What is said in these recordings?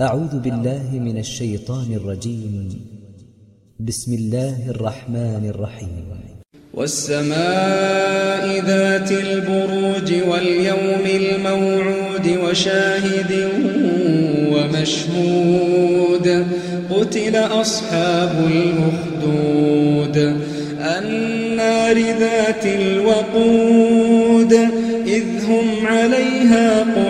أعوذ بالله من الشيطان الرجيم. بسم الله الرحمن الرحيم. والسماء ذات البروج واليوم الموعود وشاهد ومشهود. قتل أصحاب الأخدود النار ذات الوقود. إذ هم عليها قعود.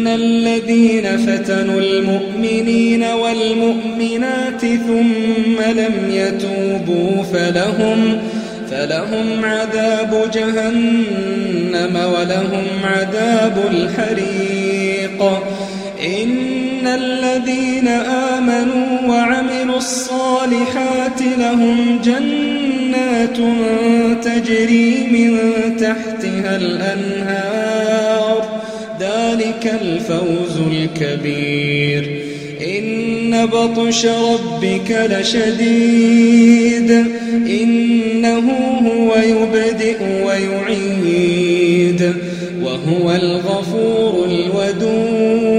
إن الذين فتنوا المؤمنين والمؤمنات ثم لم يتوبوا فلهم فلهم عذاب جهنم ولهم عذاب الحريق إن الذين آمنوا وعملوا الصالحات لهم جنات تجري من تحتها الأنهار ذلك الفوز الكبير. إن بطش ربك لشديد إنه هو يبدئ ويعيد وهو الغفور الودود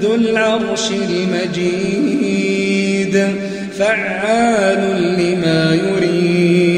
ذو العرش المجيد فعال لما يريد.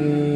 Mm-hmm.